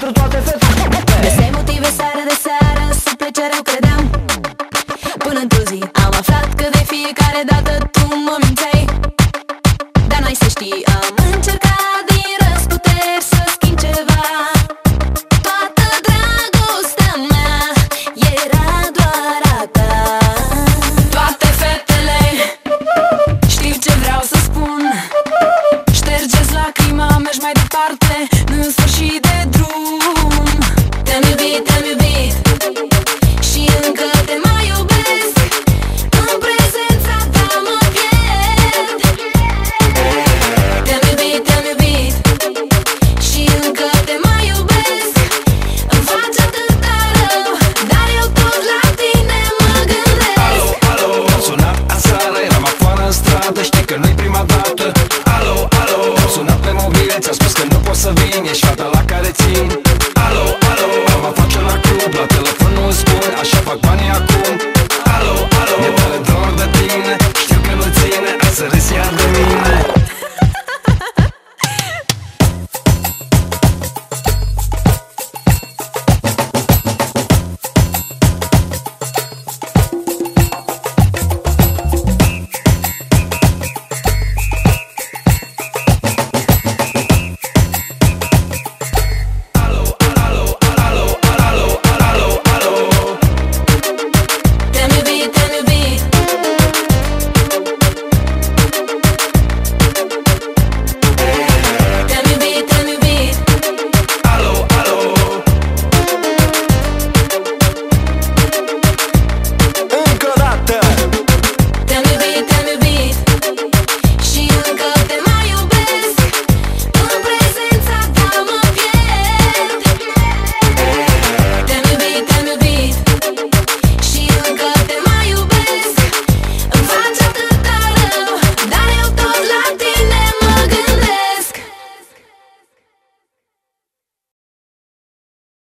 Pentru toate fetele Găseai motive seară de seară Să plece rău credeam. Până într-o zi am aflat că de fiecare dată tu mă mințeai. Dar n-ai să știi, am încercat din răsputeri să schimb ceva. Toată dragostea mea era doar a ta. Toate fetele știu ce vreau să spun. Ștergeți lacrima, mergi mai departe. În sfârșit Ți-am spus că nu pot să vin, ești fata la care țin